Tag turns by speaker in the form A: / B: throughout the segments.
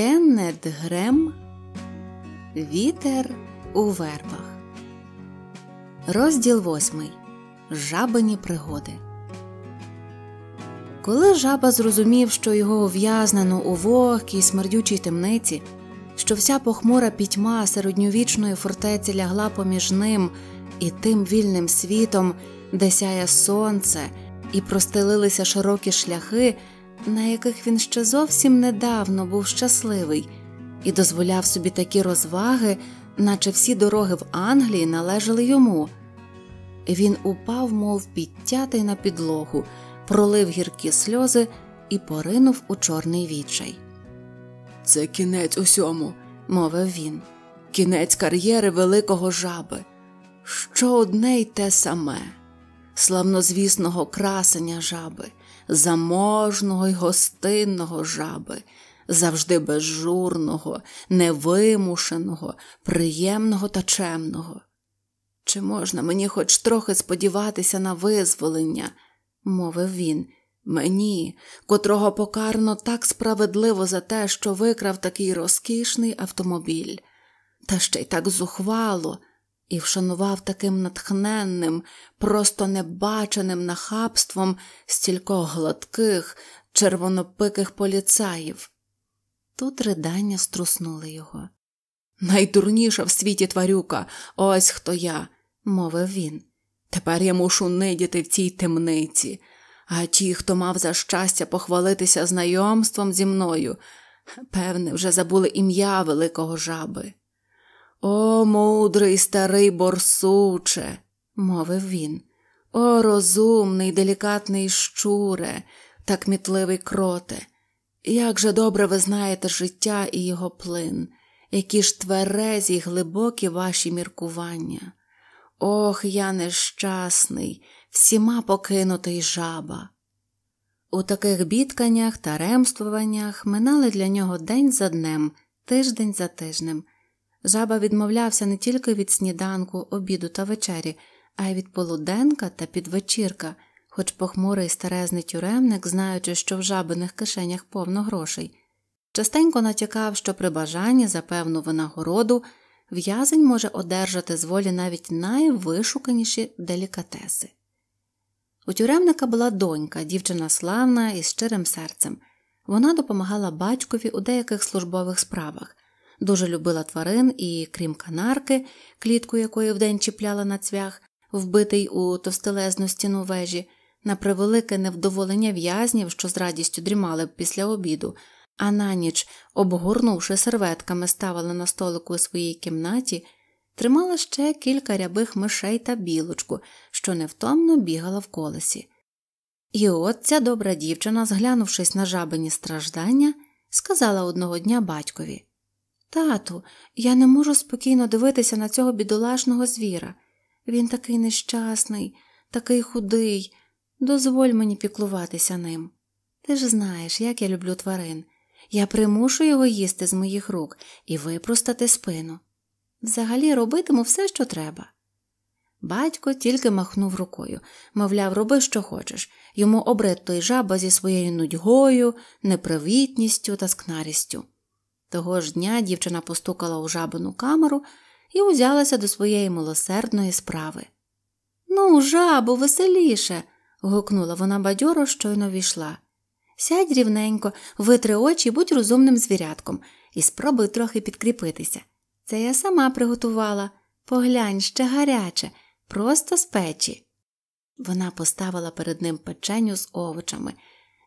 A: Кеннет Грем Вітер у вербах. Розділ восьмий. Жабині пригоди. Коли жаба зрозумів, що його ув'язнено у вогкій смердючій темниці, що вся похмура пітьма середньовічної фортеці лягла поміж ним і тим вільним світом, де сяє сонце, і простелилися широкі шляхи на яких він ще зовсім недавно був щасливий і дозволяв собі такі розваги, наче всі дороги в Англії належали йому. Він упав, мов підтятий на підлогу, пролив гіркі сльози і поринув у чорний відчай.
B: Це кінець усьому,
A: мовив він.
B: Кінець кар'єри великого жаби. Що одне й те саме, славнозвісного красення жаби, заможного й гостинного жаби, завжди безжурного, невимушеного, приємного та чемного. Чи можна мені хоч трохи сподіватися на визволення? мовив він, мені, котрого покарно так справедливо за те, що викрав такий розкішний автомобіль, та ще й так зухвало і вшанував таким натхненним, просто небаченим нахабством стількох гладких, червонопиких поліцаїв. Тут ридання струснули його. Найдурніша в світі тварюка, ось хто я, мовив він. Тепер я мушу нидіти в цій темниці, а ті, хто мав за щастя похвалитися знайомством зі мною, певне, вже забули ім'я великого жаби. О, мудрий старий борсуче, мовив він. О, розумний, делікатний щуре та кмітливий кроте. Як же добре ви знаєте життя і його плин, які ж тверезі й глибокі ваші міркування. Ох, я нещасний, всіма покинутий жаба. У таких бідканнях та ремствуваннях минали для нього день за днем, тиждень за тижнем. Жаба відмовлявся не тільки від сніданку, обіду та вечері, а й від полуденка та підвечірка, хоч похмурий старезний тюремник, знаючи, що в жабиних кишенях повно грошей. Частенько натякав, що при бажанні за певну винагороду в'язень може одержати з волі навіть найвишуканіші делікатеси. У тюремника була донька, дівчина славна і щирим серцем. Вона допомагала батькові у деяких службових справах дуже любила тварин і, крім канарки, клітку якої вдень чіпляла на цвях, вбитий у товстелезну стіну вежі, на превелике невдоволення в'язнів, що з радістю дрімали б після обіду, а на ніч, обгорнувши серветками, ставила на столику у своїй кімнаті, тримала ще кілька рябих мишей та білочку, що невтомно бігала в колесі. І от ця добра дівчина, зглянувшись на жабині страждання, сказала одного дня батькові Тату, я не можу спокійно дивитися на цього бідолашного звіра. Він такий нещасний, такий худий. Дозволь мені піклуватися ним. Ти ж знаєш, як я люблю тварин. Я примушу його їсти з моїх рук і випростати спину. Взагалі робитиму все, що треба. Батько тільки махнув рукою, мовляв, роби, що хочеш, йому обред той жаба зі своєю нудьгою, непривітністю та скнарістю. Того ж дня дівчина постукала у жабину камеру і узялася до своєї милосердної справи. Ну, жабу, веселіше. гукнула вона бадьоро, щойно війшла. Сядь рівненько, витри очі, будь розумним звірятком, і спробуй трохи підкріпитися. Це я сама приготувала. Поглянь, ще гаряче, просто з печі. Вона поставила перед ним печеню з овочами,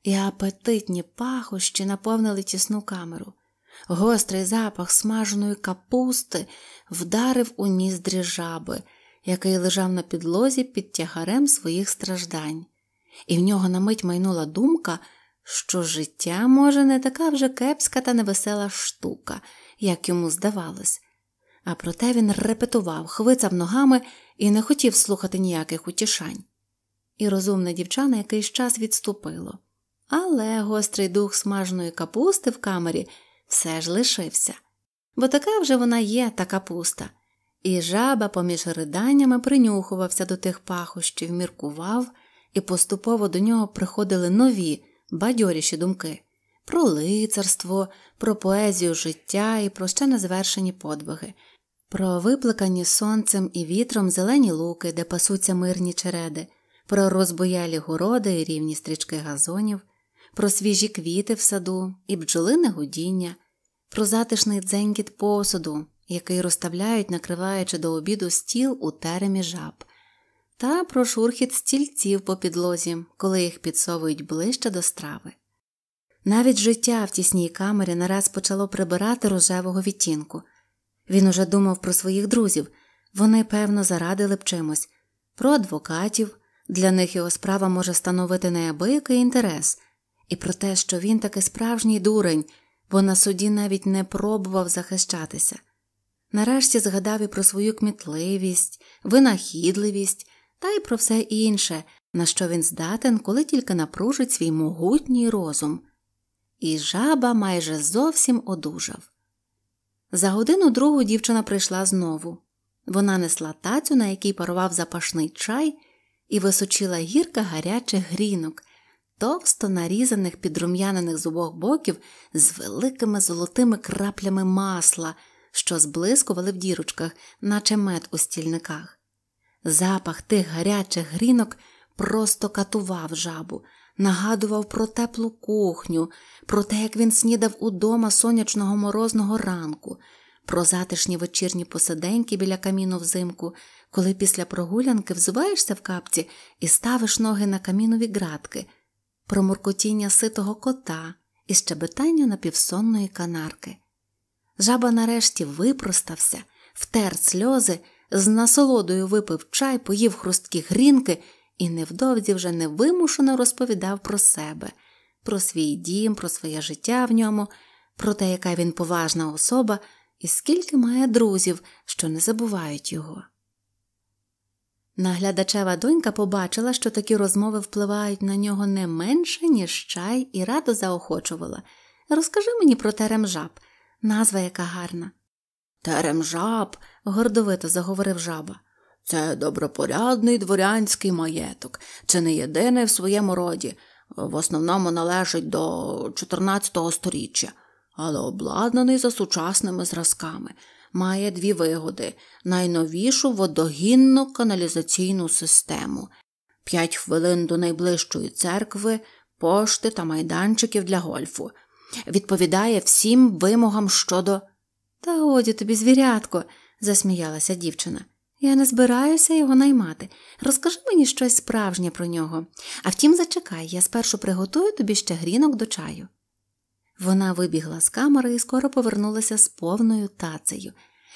B: і апетитні пахощі наповнили тісну камеру. Гострий запах смаженої капусти вдарив у ніздрі жаби, який лежав на підлозі під тягарем своїх страждань, і в нього на мить майнула думка, що життя, може, не така вже кепська та невесела штука, як йому здавалось. А проте він репетував, хвицав ногами і не хотів слухати ніяких утішань. І розумна дівчина якийсь час відступило. Але гострий дух смаженої капусти в камері все ж лишився, бо така вже вона є, та капуста. І жаба поміж риданнями принюхувався до тих пахощів, міркував, і поступово до нього приходили нові, бадьоріші думки.
A: про лицарство, про поезію життя і про ще незвершені подвиги, про виплекані сонцем і вітром зелені луки, де пасуться мирні череди, про розбоялі городи і рівні стрічки газонів, про свіжі квіти в саду і бджолине гудіння, про затишний дзенькіт посуду, який розставляють, накриваючи до обіду стіл у теремі жаб, та про шурхіт стільців по підлозі, коли їх підсовують ближче до страви. Навіть життя в тісній камері нараз почало прибирати рожевого відтінку. Він уже думав про своїх друзів, вони, певно, зарадили б чимось, про адвокатів, для них його справа може становити неабиякий інтерес, і про те, що він таки справжній дурень, бо на суді навіть не пробував захищатися. Нарешті згадав і про свою кмітливість, винахідливість та й про все інше, на що він здатен, коли тільки напружить свій могутній розум. І жаба майже зовсім одужав. За годину другу дівчина прийшла знову. Вона несла тацю, на якій парував запашний чай, і височила гірка гарячих грінок, товсто нарізаних підрум'янених з обох боків з великими золотими краплями масла, що зблискували в дірочках, наче мед у стільниках. Запах тих гарячих грінок просто катував жабу, нагадував про теплу кухню, про те, як він снідав удома сонячного морозного ранку, про затишні вечірні посиденьки біля каміну взимку, коли після прогулянки взуваєшся в капці і ставиш ноги на камінові ґратки, про муркотіння ситого кота і щебетання напівсонної канарки. Жаба нарешті випростався, втер сльози, з насолодою випив чай, поїв хрусткі грінки і невдовзі вже невимушено розповідав про себе, про свій дім, про своє життя в ньому, про те, яка він поважна особа, і скільки має друзів, що не забувають його. Наглядачева донька побачила, що такі розмови впливають на нього не менше, ніж чай, і радо заохочувала. Розкажи мені про терем жаб, назва яка гарна.
B: Терем жаб, гордовито заговорив жаба. Це добропорядний дворянський маєток, чи не єдиний в своєму роді, в основному належить до 14 століття, але обладнаний за сучасними зразками, має дві вигоди найновішу водогінну каналізаційну систему, п'ять хвилин до найближчої церкви, пошти та майданчиків для гольфу. Відповідає всім вимогам щодо.
A: Та годі тобі, звірятко, засміялася дівчина. Я не збираюся його наймати. Розкажи мені щось справжнє про нього. А втім, зачекай, я спершу приготую тобі ще грінок до чаю. Вона вибігла з камери і скоро повернулася з повною тацею.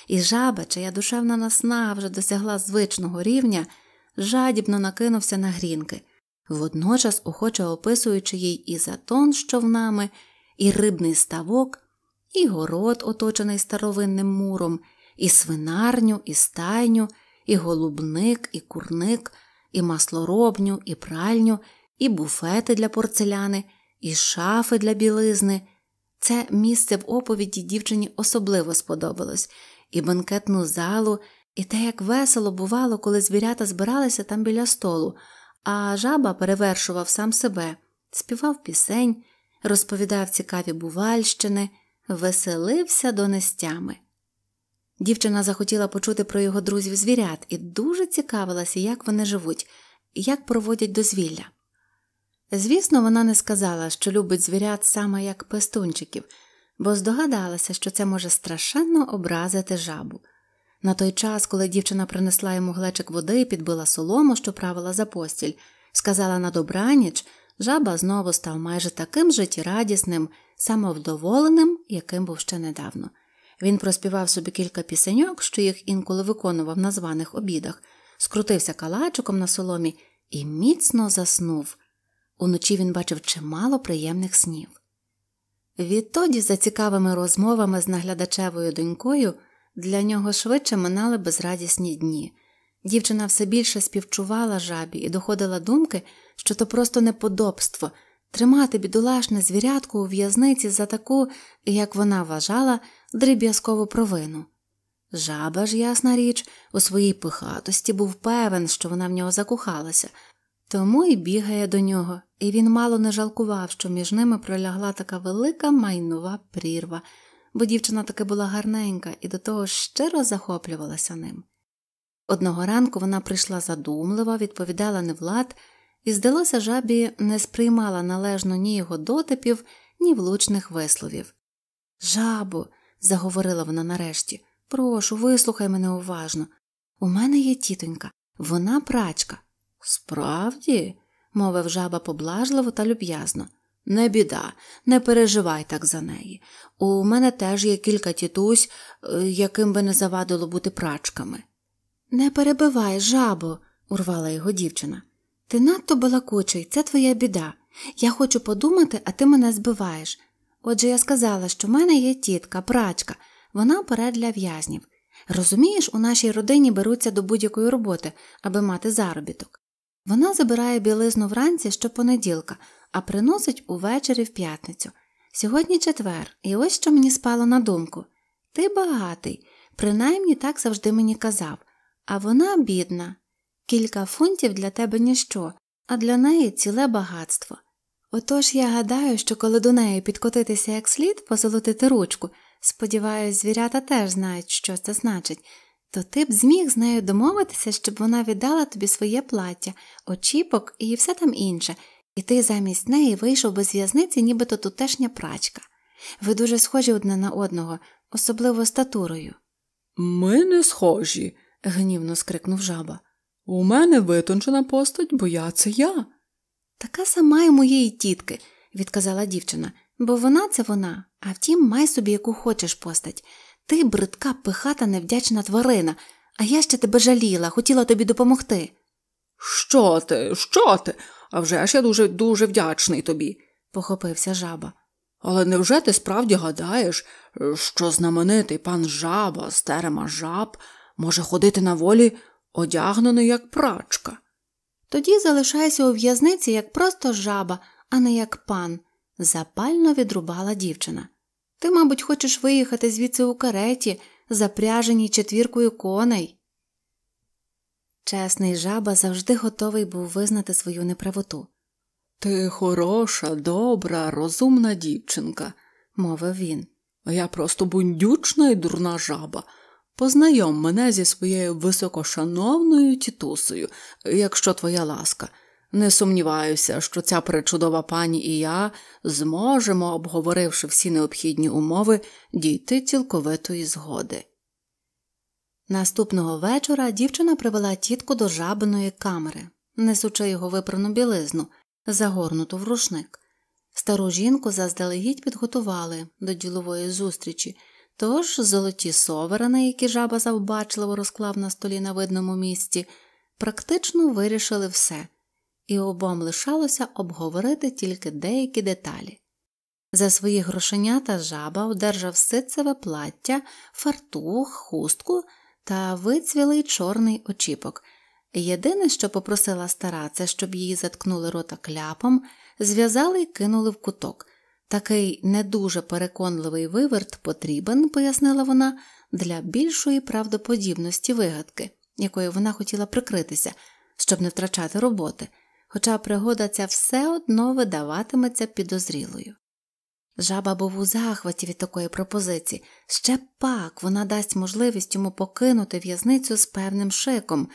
A: І жаба, чия душевна насна вже досягла звичного рівня, жадібно накинувся на грінки, водночас охоче описуючи їй і затон з човнами, і рибний ставок, і город, оточений старовинним муром і свинарню, і стайню, і голубник, і курник, і маслоробню, і пральню, і буфети для порцеляни, і шафи для білизни. Це місце в оповіді дівчині особливо сподобалось, і банкетну залу, і те, як весело бувало, коли звірята збиралися там біля столу, а жаба перевершував сам себе, співав пісень, розповідав цікаві бувальщини, веселився донестями. Дівчина захотіла почути про його друзів звірят і дуже цікавилася, як вони живуть, як проводять дозвілля. Звісно, вона не сказала, що любить звірят саме як пестунчиків, бо здогадалася, що це може страшенно образити жабу. На той час, коли дівчина принесла йому глечик води і підбила солому, що правила за постіль, сказала на добраніч, жаба знову став майже таким життєрадісним, самовдоволеним, яким був ще недавно. Він проспівав собі кілька пісеньок, що їх інколи виконував на званих обідах, скрутився калачиком на соломі і міцно заснув. Уночі він бачив чимало приємних снів. Відтоді, за цікавими розмовами з наглядачевою донькою, для нього швидше минали безрадісні дні. Дівчина все більше співчувала жабі і доходила думки, що то просто неподобство тримати бідолашне звірятку у в'язниці за таку, як вона вважала, дріб'язкову провину. Жаба ж, ясна річ, у своїй пихатості був певен, що вона в нього закохалася, Тому й бігає до нього, і він мало не жалкував, що між ними пролягла така велика майнова прірва, бо дівчина таки була гарненька і до того щиро захоплювалася ним. Одного ранку вона прийшла задумлива, відповідала невлад, і, здалося, жабі не сприймала належно ні його дотипів, ні влучних висловів. Жабо, заговорила вона нарешті, прошу, вислухай мене уважно. У мене є тітонька, вона прачка. Справді, мовив жаба поблажливо та люб'язно. Не біда, не переживай так за неї. У мене теж є кілька тітусь, е, яким би не завадило бути прачками. Не перебивай, жабо, урвала його дівчина. Ти надто балакучий, це твоя біда. Я хочу подумати, а ти мене збиваєш. Отже, я сказала, що в мене є тітка, прачка, вона перед для в'язнів. Розумієш, у нашій родині беруться до будь-якої роботи, аби мати заробіток. Вона забирає білизну вранці щопонеділка, а приносить увечері в п'ятницю. Сьогодні четвер, і ось що мені спало на думку. Ти багатий, принаймні так завжди мені казав, а вона бідна. Кілька фунтів для тебе ніщо, а для неї ціле багатство. Отож я гадаю, що коли до неї підкотитися як слід, позолотити ручку, сподіваюсь, звірята теж знають, що це значить, то ти б зміг з нею домовитися, щоб вона віддала тобі своє плаття, очіпок і все там інше, і ти замість неї вийшов без в'язниці, нібито тутешня прачка. Ви дуже схожі одне на одного, особливо статурою.
B: Ми не схожі, гнівно скрикнув жаба. У мене витончена постать, бо я це я.
A: Така сама й моєї тітки, відказала дівчина, бо вона це вона, а втім, май собі яку хочеш постать. Ти бридка, пихата, невдячна тварина, а я ще тебе жаліла, хотіла тобі допомогти.
B: Що ти, що ти? А вже ж я дуже дуже вдячний тобі,
A: похопився жаба.
B: Але невже ти справді гадаєш, що знаменитий пан жаба з терема жаб може ходити на волі одягнений як прачка?
A: Тоді залишайся у в'язниці як просто жаба, а не як пан, запально відрубала дівчина. Ти, мабуть, хочеш виїхати звідси у кареті, запряженій четвіркою коней. Чесний жаба завжди готовий був визнати свою неправоту.
B: Ти хороша, добра, розумна дівчинка,
A: мовив він.
B: Я просто бундючна і дурна жаба. Познайом мене зі своєю високошановною тітусею, якщо твоя ласка. Не сумніваюся, що ця причудова пані і я зможемо, обговоривши всі необхідні умови, дійти цілковитої згоди.
A: Наступного вечора дівчина привела тітку до жабиної камери, несучи його випрану білизну, загорнуту в рушник. Стару жінку заздалегідь підготували до ділової зустрічі, тож золоті соверени, які жаба завбачливо розклав на столі на видному місці, практично вирішили все і обом лишалося обговорити тільки деякі деталі. За свої грошенята жаба одержав ситцеве плаття, фартух, хустку та вицвілий чорний очіпок. Єдине, що попросила стара, це щоб її заткнули рота кляпом, зв'язали і кинули в куток. Такий не дуже переконливий виверт потрібен, пояснила вона, для більшої правдоподібності вигадки, якою вона хотіла прикритися, щоб не втрачати роботи хоча пригода ця все одно видаватиметься підозрілою. Жаба був у захваті від такої пропозиції, ще пак вона дасть можливість йому покинути в'язницю з певним шиком,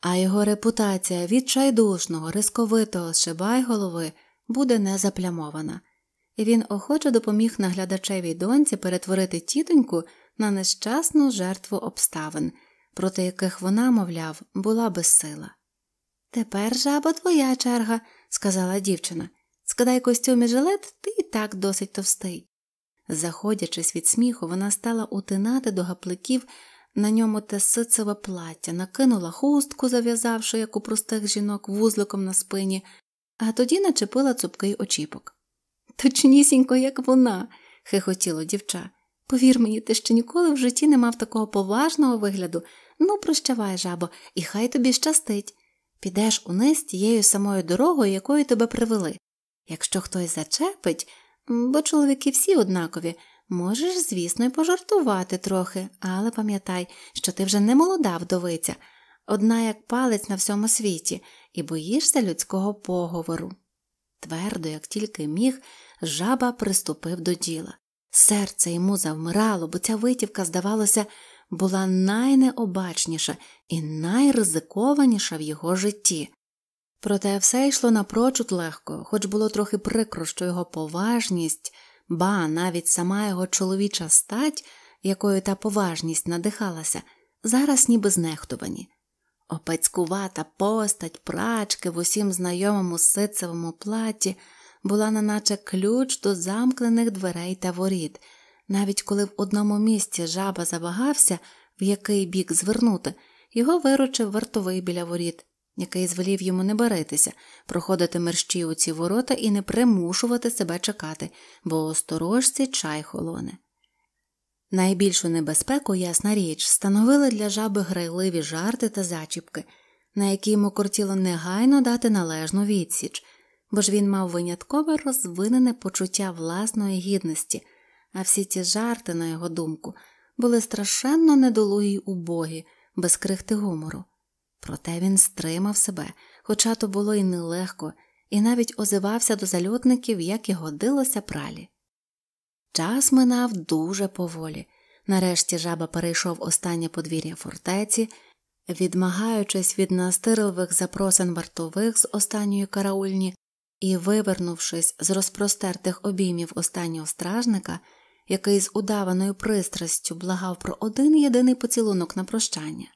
A: а його репутація відчайдушного, рисковитого шибайголови буде не заплямована, і він охоче допоміг наглядачевій доньці перетворити тітоньку на нещасну жертву обставин, проти яких вона, мовляв, була безсила. Тепер жаба твоя черга, сказала дівчина. Скидай костюм і жилет, ти і так досить товстий. Заходячись від сміху, вона стала утинати до гапликів на ньому те сицеве плаття, накинула хустку, зав'язавши, як у простих жінок, вузликом на спині, а тоді начепила цупкий очіпок. Точнісінько, як вона, хихотіло дівча. Повір мені, ти ще ніколи в житті не мав такого поважного вигляду. Ну, прощавай, жабо, і хай тобі щастить. Підеш униз тією самою дорогою, якою тебе привели. Якщо хтось зачепить, бо чоловіки всі однакові, можеш, звісно, й пожартувати трохи, але пам'ятай, що ти вже не молода вдовиця. одна як палець на всьому світі, і боїшся людського поговору. Твердо, як тільки міг, жаба приступив до діла. Серце йому завмирало, бо ця витівка, здавалося, була найнеобачніша і найризикованіша в його житті. Проте все йшло напрочуд легко, хоч було трохи прикро, що його поважність, ба навіть сама його чоловіча стать, якою та поважність надихалася, зараз ніби знехтувані. Опецькувата постать прачки в усім знайомому ситцевому платі була неначе ключ до замкнених дверей та воріт. Навіть коли в одному місці жаба завагався, в який бік звернути, його виручив вартовий біля воріт, який звелів йому не баритися, проходити мерщі у ці ворота і не примушувати себе чекати, бо осторожці чай холоне. Найбільшу небезпеку, ясна річ, становили для жаби грайливі жарти та зачіпки, на які йому кортіло негайно дати належну відсіч, бо ж він мав винятково розвинене почуття власної гідності, а всі ті жарти, на його думку, були страшенно недолугі й убогі, без крихти гумору. Проте він стримав себе, хоча то було й нелегко, і навіть озивався до зальотників, як і годилося пралі. Час минав дуже поволі. Нарешті жаба перейшов останнє подвір'я фортеці, відмагаючись від настирливих запросин вартових з останньої караульні і, вивернувшись з розпростертих обіймів останнього стражника, який з удаваною пристрастю благав про один єдиний поцілунок на прощання.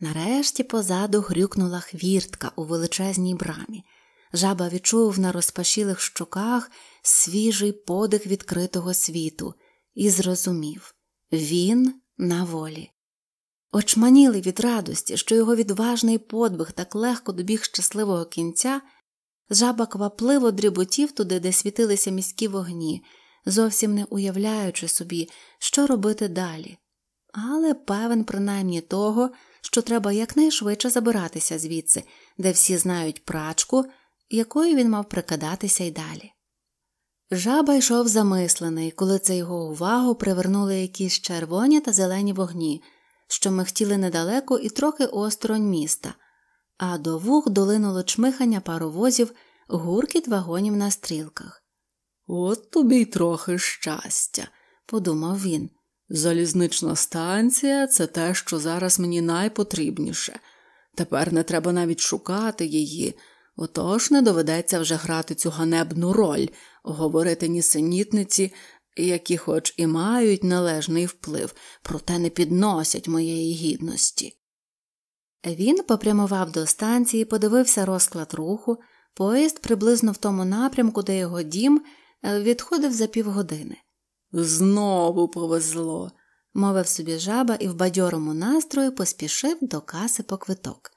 A: Нарешті позаду грюкнула хвіртка у величезній брамі. Жаба відчув на розпашілих щоках свіжий подих відкритого світу і зрозумів він на волі. Очманіли від радості, що його відважний подвиг так легко добіг щасливого кінця, жаба квапливо дріботів туди, де світилися міські вогні, зовсім не уявляючи собі, що робити далі, але певен, принаймні того, що треба якнайшвидше забиратися звідси, де всі знають прачку, якою він мав прикидатися й далі. Жаба йшов замислений, коли це його увагу привернули якісь червоні та зелені вогні, що михтіли недалеко і трохи осторонь міста, а до вух долинуло чмихання паровозів, гуркіт вагонів на стрілках.
B: От тобі й трохи щастя, подумав він. Залізнична станція це те, що зараз мені найпотрібніше. Тепер не треба навіть шукати її, отож не доведеться вже грати цю ганебну роль, говорити нісенітниці, які, хоч і мають належний вплив, проте не підносять моєї гідності.
A: Він попрямував до станції, подивився розклад руху, поїзд приблизно в тому напрямку, де його дім відходив за півгодини.
B: Знову повезло,
A: мовив собі жаба і в бадьорому настрою поспішив до каси по квиток.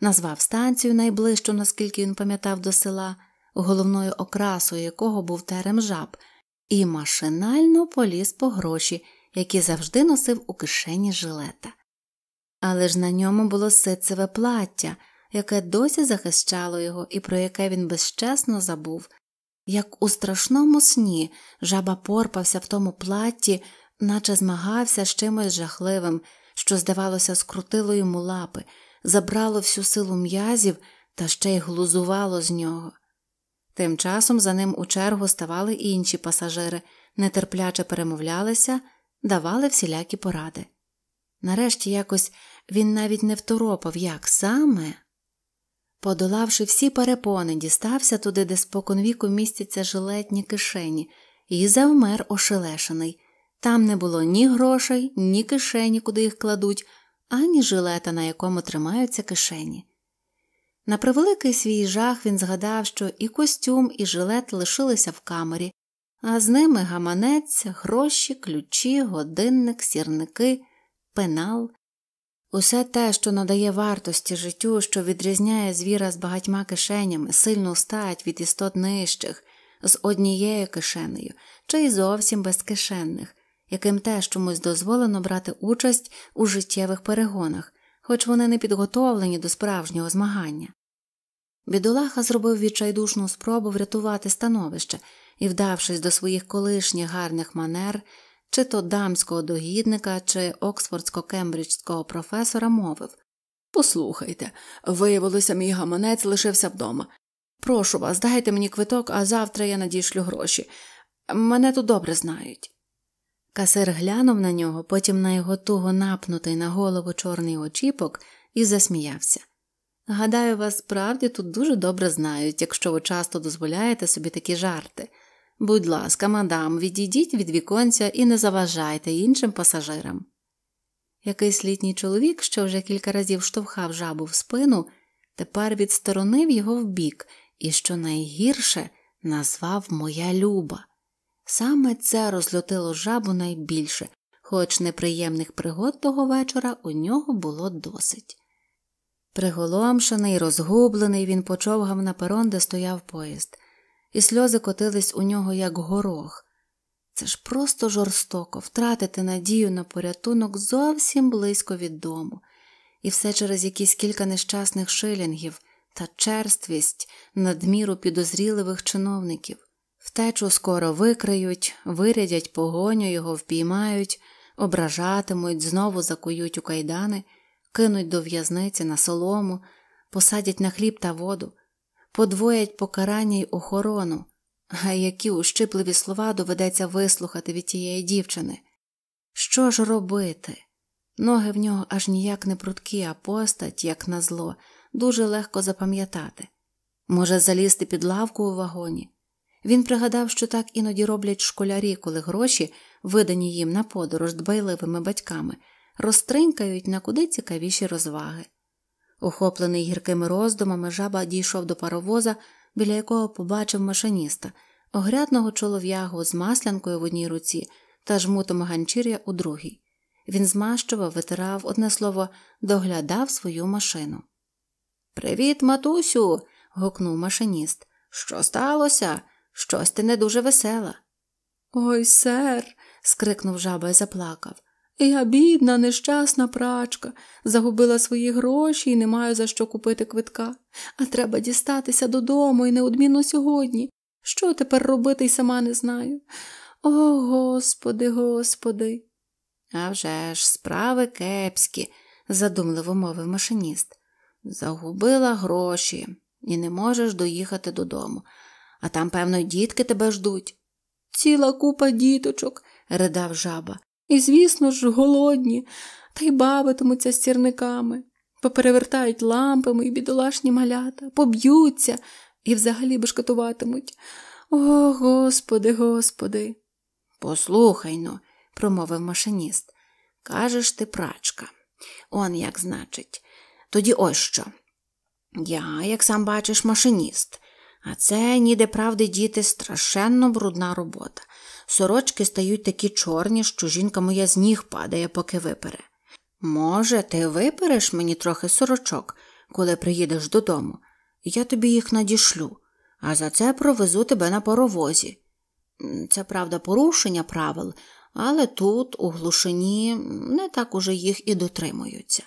A: Назвав станцію найближчу, наскільки він пам'ятав до села, головною окрасою якого був терем жаб, і машинально поліз по гроші, які завжди носив у кишені жилета. Але ж на ньому було ситцеве плаття, яке досі захищало його і про яке він безчесно забув, як у страшному сні жаба порпався в тому платті, наче змагався з чимось жахливим, що, здавалося, скрутило йому лапи, забрало всю силу м'язів та ще й глузувало з нього. Тим часом за ним у чергу ставали інші пасажири, нетерпляче перемовлялися, давали всілякі поради. Нарешті якось він навіть не второпав, як саме. Подолавши всі перепони, дістався туди, де споконвіку містяться жилетні кишені, і завмер ошелешений. Там не було ні грошей, ні кишені, куди їх кладуть, ані жилета, на якому тримаються кишені. На превеликий свій жах він згадав, що і костюм, і жилет лишилися в камері, а з ними гаманець, гроші, ключі, годинник, сірники, пенал, Усе те, що надає вартості життю, що відрізняє звіра з багатьма кишенями, сильну стать від істот нижчих, з однією кишенею, чи й зовсім безкишенних, яким теж чомусь дозволено брати участь у життєвих перегонах, хоч вони не підготовлені до справжнього змагання. Бідолаха зробив відчайдушну спробу врятувати становище і, вдавшись до своїх колишніх гарних манер, чи то дамського догідника, чи оксфордсько кембриджського професора мовив
B: Послухайте, виявилося, мій гаманець лишився вдома. Прошу вас, дайте мені квиток, а завтра я надішлю гроші. Мене тут добре знають.
A: Касир глянув на нього, потім на його туго напнутий на голову чорний очіпок і засміявся. Гадаю, вас справді тут дуже добре знають, якщо ви часто дозволяєте собі такі жарти. Будь ласка, мадам, відійдіть від віконця і не заважайте іншим пасажирам. Якийсь літній чоловік, що вже кілька разів штовхав жабу в спину, тепер відсторонив його вбік і, що найгірше, назвав Моя Люба. Саме це розлютило жабу найбільше, хоч неприємних пригод того вечора у нього було досить. Приголомшений, розгублений, він почовгав на перон, де стояв поїзд, і сльози котились у нього, як горох. Це ж просто жорстоко втратити надію на порятунок зовсім близько від дому, і все через якісь кілька нещасних шилінгів та черствість надміру підозріливих чиновників. Втечу скоро викриють, вирядять погоню, його впіймають, ображатимуть, знову закують у кайдани, кинуть до в'язниці на солому, посадять на хліб та воду, подвоять покарання й охорону. А які ущипливі слова доведеться вислухати від тієї дівчини? Що ж робити? Ноги в нього аж ніяк не прудкі, а постать, як назло, дуже легко запам'ятати. Може, залізти під лавку у вагоні. Він пригадав, що так іноді роблять школярі, коли гроші, видані їм на подорож дбайливими батьками, розтринькають на куди цікавіші розваги. Охоплений гіркими роздумами, жаба дійшов до паровоза, біля якого побачив машиніста, огрядного чолов'ягу з маслянкою в одній руці та жмутом ганчір'я у другій. Він змащував, витирав, одне слово, доглядав свою машину. Привіт, матусю. гукнув машиніст. Що сталося? Щось ти не дуже весела.
B: Ой, сер. скрикнув жаба і заплакав. Я бідна, нещасна прачка, загубила свої гроші і не маю за що купити квитка, а треба дістатися додому і неодмінно сьогодні. Що тепер робити й сама не знаю. О, господи, господи.
A: «А вже ж, справи кепські, задумливо мовив машиніст. Загубила гроші і не можеш доїхати додому, а там, певно, дітки тебе ждуть.
B: Ціла купа діточок, ридав жаба. І, звісно ж, голодні, та й бавитимуться з цірниками, поперевертають лампами і бідолашні малята, поб'ються і взагалі бешкатуватимуть. О, господи, господи.
A: Послухай но, промовив машиніст. Кажеш ти прачка. Он як значить. Тоді ось що. Я, як сам бачиш, машиніст, а це ніде правди діти страшенно брудна робота. Сорочки стають такі чорні, що жінка моя з ніг падає, поки випере. Може, ти випереш мені трохи сорочок, коли приїдеш додому, я тобі їх надішлю, а за це провезу тебе на паровозі. Це, правда, порушення правил, але тут, у глушині, не так уже їх і дотримуються.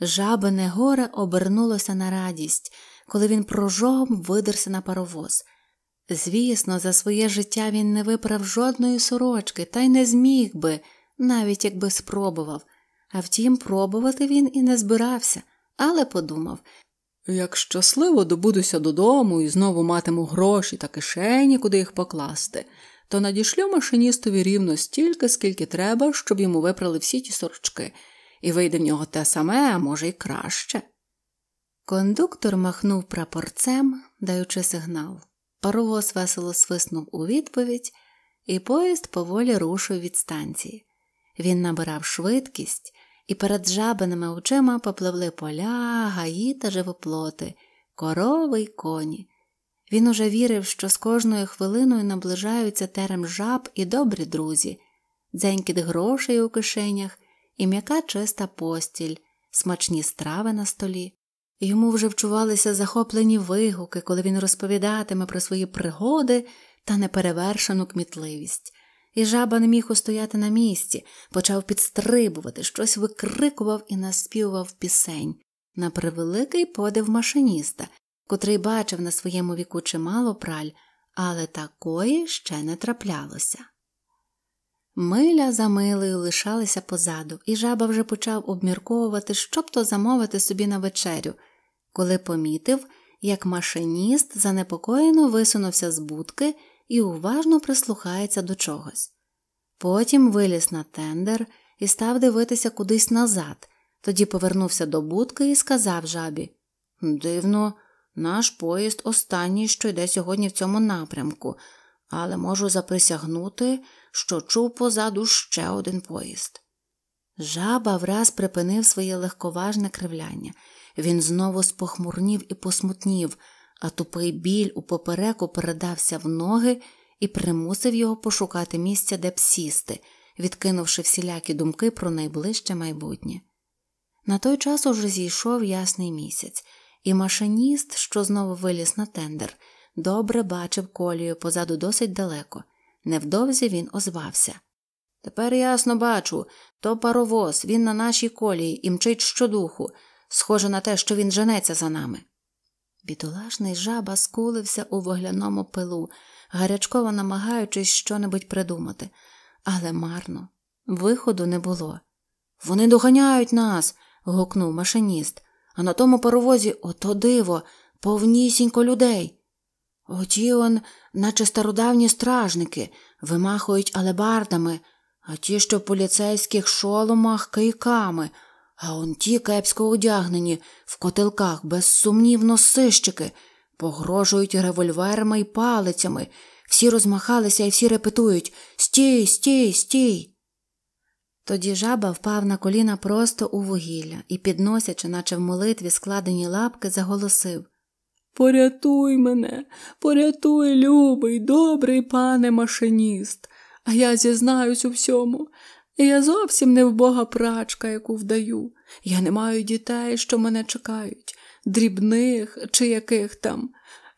A: Жабине горе обернулося на радість, коли він прожогом видерся на паровоз. Звісно, за своє життя він не виправ жодної сорочки, та й не зміг би, навіть якби спробував. А втім, пробувати він і не збирався, але подумав
B: як щасливо добудуся додому і знову матиму гроші та кишені, куди їх покласти, то надішлю машиністові рівно стільки, скільки треба, щоб йому випрали всі ті сорочки, і вийде в нього те саме, а може, й краще.
A: Кондуктор махнув прапорцем, даючи сигнал. Паровоз весело свиснув у відповідь, і поїзд поволі рушив від станції. Він набирав швидкість, і перед жабиними очима попливли поля, гаї та живоплоти, корови й коні. Він уже вірив, що з кожною хвилиною наближаються терем жаб і добрі друзі, дзенькіт грошей у кишенях і м'яка чиста постіль, смачні страви на столі. Йому вже вчувалися захоплені вигуки, коли він розповідатиме про свої пригоди та неперевершену кмітливість. І жаба не міг устояти на місці, почав підстрибувати, щось викрикував і наспівував пісень на превеликий подив машиніста, котрий бачив на своєму віку чимало праль, але такої ще не траплялося. Миля за милею лишалися позаду, і жаба вже почав обмірковувати, щоб то замовити собі на вечерю, коли помітив, як машиніст занепокоєно висунувся з будки і уважно прислухається до чогось. Потім виліз на тендер і став дивитися кудись назад, тоді повернувся до будки і сказав жабі Дивно, наш поїзд останній, що йде сьогодні в цьому напрямку, але можу заприсягнути, що чув позаду ще один поїзд. Жаба враз припинив своє легковажне кривляння. Він знову спохмурнів і посмутнів, а тупий біль у попереку передався в ноги і примусив його пошукати місця, де б сісти, відкинувши всілякі думки про найближче майбутнє. На той час уже зійшов ясний місяць, і машиніст, що знову виліз на тендер, добре бачив колію позаду досить далеко. Невдовзі він озвався. Тепер ясно бачу то паровоз, він на нашій колії і мчить щодуху, схоже на те, що він женеться за нами. Бідолашний жаба скулився у вугляному пилу, гарячково намагаючись щонебудь придумати, але марно, виходу не було. Вони доганяють нас. гукнув машиніст, а на тому паровозі ото диво, повнісінько людей. Оті он, наче стародавні стражники, вимахують алебардами, а ті, що в поліцейських шоломах кийками, а он ті кепсько одягнені, в котелках безсумнівно сищики, погрожують револьверами й палицями, всі розмахалися і всі репетують Стій, стій, стій. Тоді жаба впав на коліна просто у вугілля і, підносячи, наче в молитві складені лапки, заголосив Порятуй мене, порятуй, любий, добрий пане машиніст, а я зізнаюсь у всьому. Я зовсім не вбога прачка, яку вдаю. Я не маю дітей, що мене чекають, дрібних чи яких там.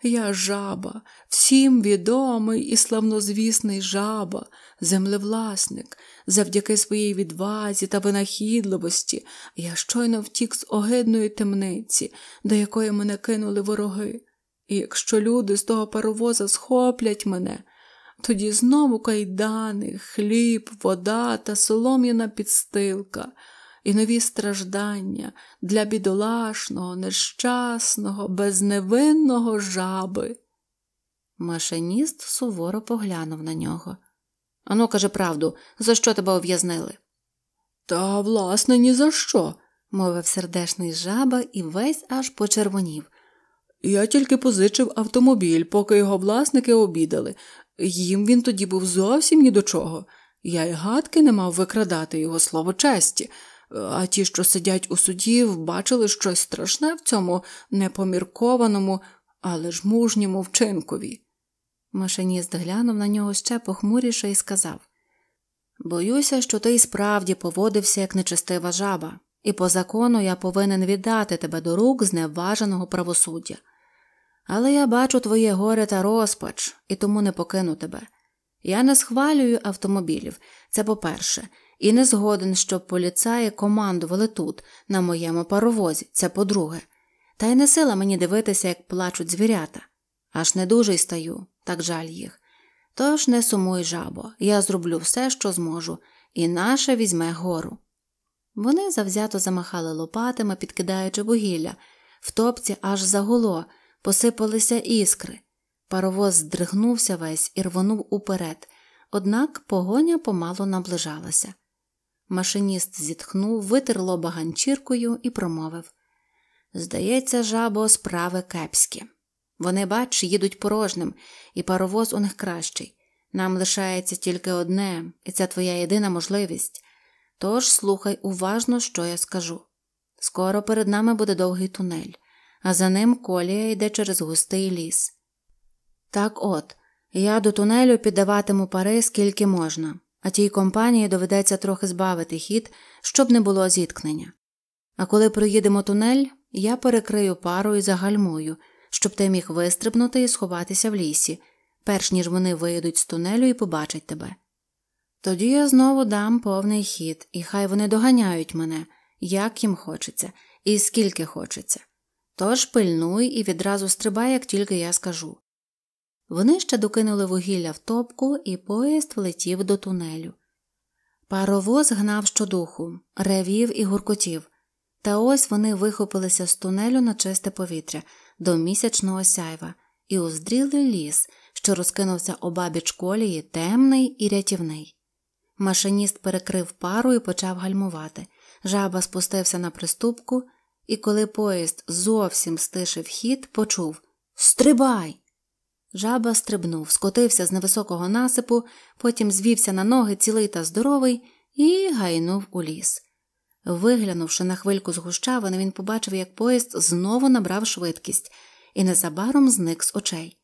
A: Я жаба, всім відомий і славнозвісний жаба, землевласник, завдяки своїй відвазі та винахідливості, я щойно втік з огидної темниці, до якої мене кинули вороги. І якщо люди з того паровоза схоплять мене, тоді знову кайдани, хліб, вода та солом'яна підстилка і нові страждання для бідолашного, нещасного, безневинного жаби. Машиніст суворо поглянув на нього. Ану, каже правду, за що тебе ув'язнили?
B: Та, власне, ні за що,
A: мовив сердешний жаба і весь аж почервонів.
B: Я тільки позичив автомобіль, поки його власники обідали. Їм він тоді був зовсім ні до чого. Я й гадки не мав викрадати його слово честі, а ті, що сидять у суді, бачили щось страшне в цьому непоміркованому, але ж мужньому вчинкові.
A: Машиніст глянув на нього ще похмуріше і сказав Боюся, що ти й справді поводився як нечестива жаба, і по закону я повинен віддати тебе до рук зневаженого правосуддя. Але я бачу твоє горе та розпач і тому не покину тебе. Я не схвалюю автомобілів, це по-перше, і не згоден, щоб поліцаї командували тут, на моєму паровозі, це по-друге. Та й не сила мені дивитися, як плачуть звірята. Аж не дуже й стаю, так жаль їх. Тож не сумуй, жабо, я зроблю все, що зможу, і наша візьме гору. Вони завзято замахали лопатами, підкидаючи вугілля, в топці аж загуло, посипалися іскри. Паровоз здригнувся весь і рвонув уперед, однак погоня помало наближалася. Машиніст зітхнув, витер лоба ганчіркою і промовив Здається, жабо, справи кепські. Вони, бач, їдуть порожним, і паровоз у них кращий. Нам лишається тільки одне, і це твоя єдина можливість. Тож слухай уважно, що я скажу. Скоро перед нами буде довгий тунель, а за ним колія йде через густий ліс. Так от, я до тунелю піддаватиму пари скільки можна, а тій компанії доведеться трохи збавити хід, щоб не було зіткнення. А коли проїдемо тунель, я перекрию пару і загальмую, щоб ти міг вистрибнути і сховатися в лісі, перш ніж вони виїдуть з тунелю і побачать тебе. Тоді я знову дам повний хід, і хай вони доганяють мене, як їм хочеться, і скільки хочеться. Тож пильнуй і відразу стрибай, як тільки я скажу. Вони ще докинули вугілля в топку, і поїзд влетів до тунелю. Паровоз гнав щодуху, ревів і гуркотів, та ось вони вихопилися з тунелю на чисте повітря до місячного сяйва і уздріли ліс, що розкинувся обабіч колії, темний і рятівний. Машиніст перекрив пару і почав гальмувати. Жаба спустився на приступку, і коли поїзд зовсім стишив хід, почув Стрибай! Жаба стрибнув, скотився з невисокого насипу, потім звівся на ноги цілий та здоровий і гайнув у ліс. Виглянувши на хвильку з гущавини, він побачив, як поїзд знову набрав швидкість і незабаром зник з очей.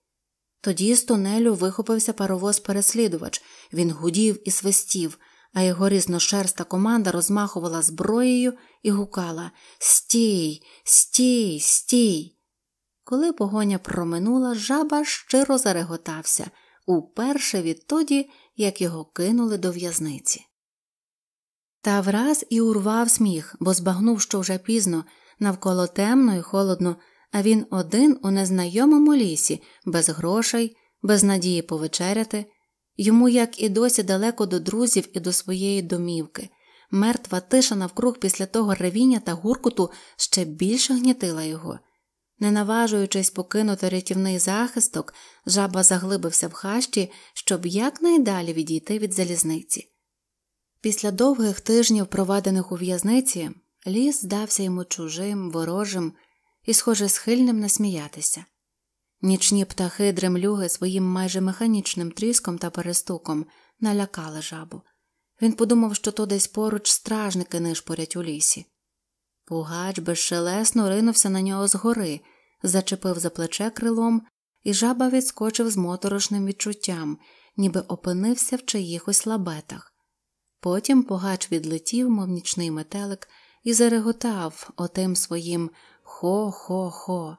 A: Тоді з тунелю вихопився паровоз переслідувач, він гудів і свистів, а його різношерста команда розмахувала зброєю і гукала Стій, стій, стій. Коли погоня проминула, жаба щиро зареготався, уперше відтоді, як його кинули до в'язниці. Та враз і урвав сміх, бо збагнув, що вже пізно, навколо темно і холодно, а він один у незнайомому лісі, без грошей, без надії повечеряти, йому, як і досі, далеко до друзів і до своєї домівки. Мертва тиша навкруг після того ревіння та гуркуту ще більше гнітила його. Не наважуючись покинути рятівний захисток, жаба заглибився в хащі, щоб якнайдалі відійти від залізниці. Після довгих тижнів, проведених у в'язниці, ліс здався йому чужим, ворожим і, схоже, схильним насміятися. Нічні птахи дремлюги своїм майже механічним тріском та перестуком налякали жабу. Він подумав, що то десь поруч стражники нишпорять у лісі. Пугач безшелесно ринувся на нього згори, зачепив за плече крилом, і жаба відскочив з моторошним відчуттям, ніби опинився в чиїхось лабетах. Потім погач відлетів, мов нічний метелик, і зареготав отим своїм хо-хо-хо.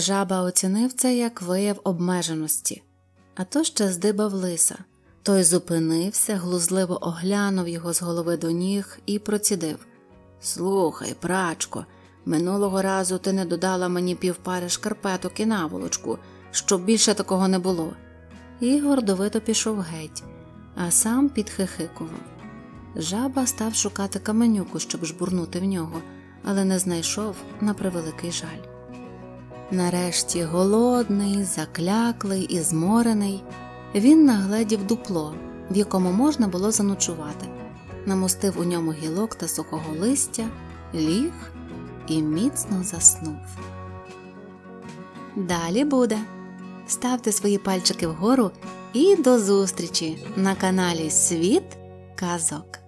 A: Жаба оцінив це як вияв обмеженості, а то ще здибав лиса. Той зупинився, глузливо оглянув його з голови до ніг і процідив Слухай, прачко, минулого разу ти не додала мені півпари шкарпеток і наволочку, щоб більше такого не було. І гордовито пішов геть, а сам підхихикував. Жаба став шукати каменюку, щоб жбурнути в нього, але не знайшов на превеликий жаль. Нарешті, голодний, закляклий і зморений, він нагледів дупло, в якому можна було заночувати, намостив у ньому гілок та сухого листя, ліг і міцно заснув. Далі буде. Ставте свої пальчики вгору і до зустрічі на каналі Світ Казок.